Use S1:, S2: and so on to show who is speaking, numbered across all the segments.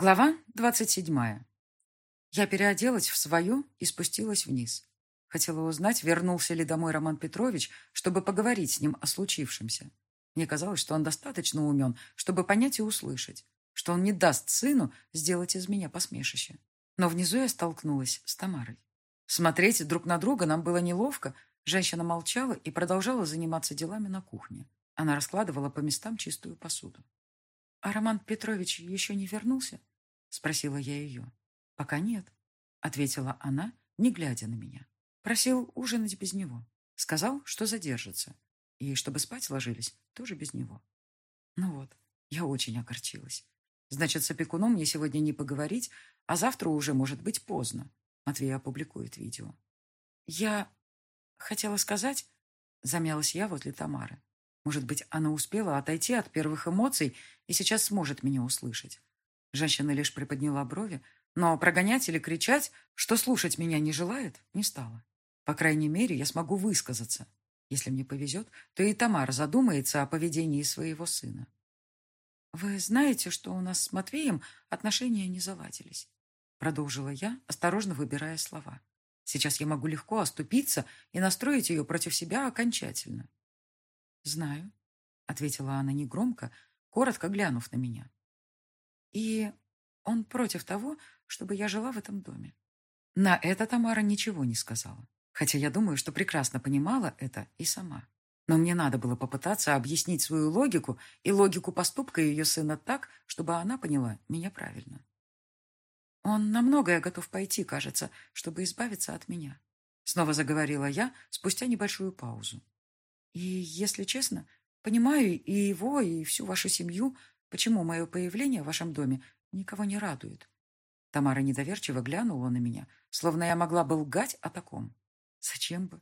S1: Глава двадцать седьмая. Я переоделась в свою и спустилась вниз. Хотела узнать, вернулся ли домой Роман Петрович, чтобы поговорить с ним о случившемся. Мне казалось, что он достаточно умен, чтобы понять и услышать, что он не даст сыну сделать из меня посмешище. Но внизу я столкнулась с Тамарой. Смотреть друг на друга нам было неловко. Женщина молчала и продолжала заниматься делами на кухне. Она раскладывала по местам чистую посуду. «А Роман Петрович еще не вернулся?» — спросила я ее. «Пока нет», — ответила она, не глядя на меня. Просил ужинать без него. Сказал, что задержится. И чтобы спать ложились, тоже без него. Ну вот, я очень огорчилась. Значит, с опекуном мне сегодня не поговорить, а завтра уже может быть поздно. Матвей опубликует видео. Я хотела сказать, замялась я возле Тамары. Может быть, она успела отойти от первых эмоций и сейчас сможет меня услышать. Женщина лишь приподняла брови, но прогонять или кричать, что слушать меня не желает, не стала. По крайней мере, я смогу высказаться. Если мне повезет, то и Тамара задумается о поведении своего сына. «Вы знаете, что у нас с Матвеем отношения не заладились?» Продолжила я, осторожно выбирая слова. Сейчас я могу легко оступиться и настроить ее против себя окончательно. «Знаю», — ответила она негромко, коротко глянув на меня. «И он против того, чтобы я жила в этом доме». На это Тамара ничего не сказала, хотя я думаю, что прекрасно понимала это и сама. Но мне надо было попытаться объяснить свою логику и логику поступка ее сына так, чтобы она поняла меня правильно. Он на многое готов пойти, кажется, чтобы избавиться от меня. Снова заговорила я спустя небольшую паузу. И, если честно, понимаю и его, и всю вашу семью, почему мое появление в вашем доме никого не радует. Тамара недоверчиво глянула на меня, словно я могла бы лгать о таком. Зачем бы?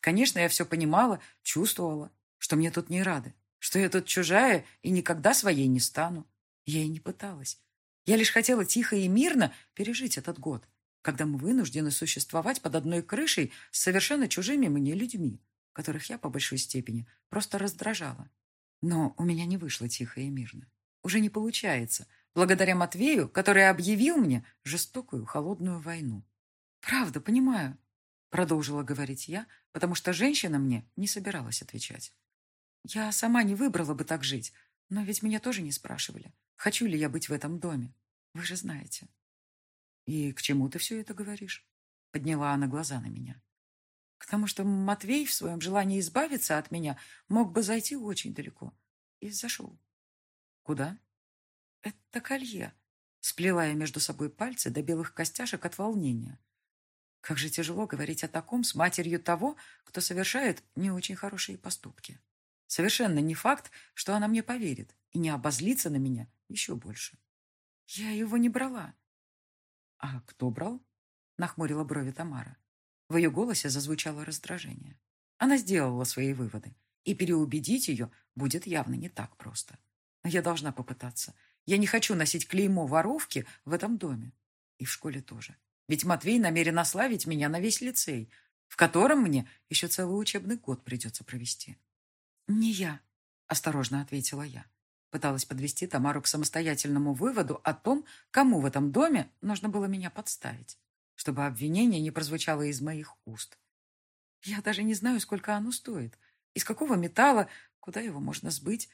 S1: Конечно, я все понимала, чувствовала, что мне тут не рады, что я тут чужая и никогда своей не стану. Я и не пыталась. Я лишь хотела тихо и мирно пережить этот год, когда мы вынуждены существовать под одной крышей с совершенно чужими мне людьми которых я по большой степени просто раздражала. Но у меня не вышло тихо и мирно. Уже не получается, благодаря Матвею, который объявил мне жестокую холодную войну. «Правда, понимаю», — продолжила говорить я, потому что женщина мне не собиралась отвечать. «Я сама не выбрала бы так жить, но ведь меня тоже не спрашивали, хочу ли я быть в этом доме. Вы же знаете». «И к чему ты все это говоришь?» Подняла она глаза на меня. К тому, что Матвей в своем желании избавиться от меня мог бы зайти очень далеко. И зашел. Куда? Это колье. Сплела я между собой пальцы до белых костяшек от волнения. Как же тяжело говорить о таком с матерью того, кто совершает не очень хорошие поступки. Совершенно не факт, что она мне поверит и не обозлится на меня еще больше. Я его не брала. А кто брал? Нахмурила брови Тамара. В ее голосе зазвучало раздражение. Она сделала свои выводы, и переубедить ее будет явно не так просто. Но я должна попытаться. Я не хочу носить клеймо воровки в этом доме. И в школе тоже. Ведь Матвей намерен ославить меня на весь лицей, в котором мне еще целый учебный год придется провести. «Не я», — осторожно ответила я. Пыталась подвести Тамару к самостоятельному выводу о том, кому в этом доме нужно было меня подставить чтобы обвинение не прозвучало из моих уст. Я даже не знаю, сколько оно стоит, из какого металла, куда его можно сбыть.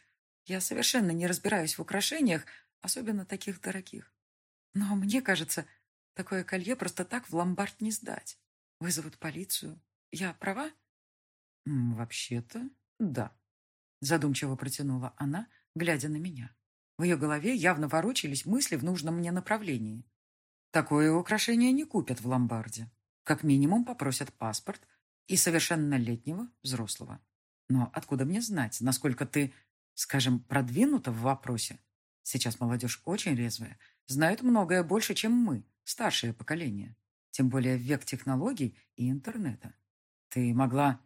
S1: Я совершенно не разбираюсь в украшениях, особенно таких дорогих. Но мне кажется, такое колье просто так в ломбард не сдать. Вызовут полицию. Я права? Вообще-то, да. Задумчиво протянула она, глядя на меня. В ее голове явно ворочались мысли в нужном мне направлении. Такое украшение не купят в ломбарде. Как минимум попросят паспорт и совершеннолетнего взрослого. Но откуда мне знать, насколько ты, скажем, продвинута в вопросе? Сейчас молодежь очень резвая, знают многое больше, чем мы, старшее поколение. Тем более век технологий и интернета. Ты могла,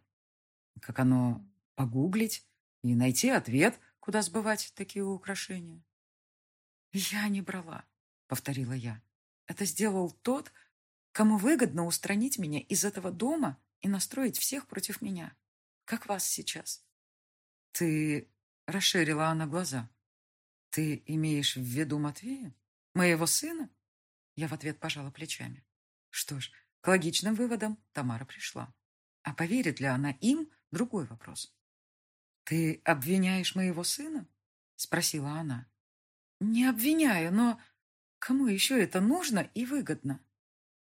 S1: как оно, погуглить и найти ответ, куда сбывать такие украшения. «Я не брала», — повторила я. Это сделал тот, кому выгодно устранить меня из этого дома и настроить всех против меня. Как вас сейчас. Ты... Расширила она глаза. Ты имеешь в виду Матвея? Моего сына? Я в ответ пожала плечами. Что ж, к логичным выводам Тамара пришла. А поверит ли она им – другой вопрос. «Ты обвиняешь моего сына?» – спросила она. «Не обвиняю, но кому еще это нужно и выгодно?»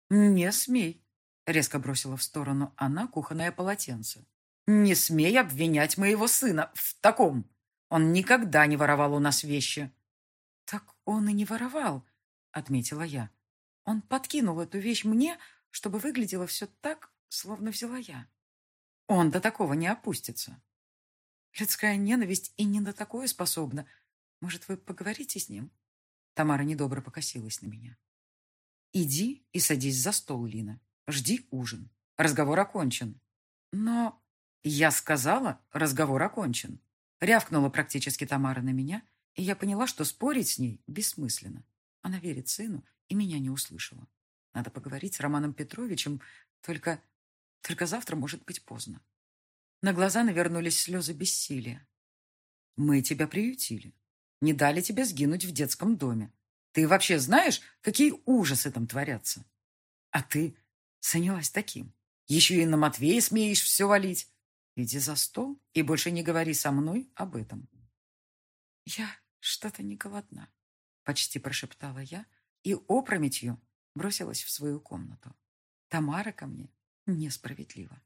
S1: «Не смей», – резко бросила в сторону она кухонное полотенце. «Не смей обвинять моего сына в таком. Он никогда не воровал у нас вещи». «Так он и не воровал», — отметила я. «Он подкинул эту вещь мне, чтобы выглядело все так, словно взяла я. Он до такого не опустится. Людская ненависть и не на такое способна. Может, вы поговорите с ним?» Тамара недобро покосилась на меня. «Иди и садись за стол, Лина. Жди ужин. Разговор окончен». «Но...» «Я сказала, разговор окончен». Рявкнула практически Тамара на меня, и я поняла, что спорить с ней бессмысленно. Она верит сыну и меня не услышала. Надо поговорить с Романом Петровичем, только... Только завтра может быть поздно. На глаза навернулись слезы бессилия. Мы тебя приютили. Не дали тебе сгинуть в детском доме. Ты вообще знаешь, какие ужасы там творятся? А ты занялась таким. Еще и на Матвея смеешь все валить. Иди за стол и больше не говори со мной об этом. Я что-то не голодна, почти прошептала я и опрометью бросилась в свою комнату. Тамара ко мне несправедлива.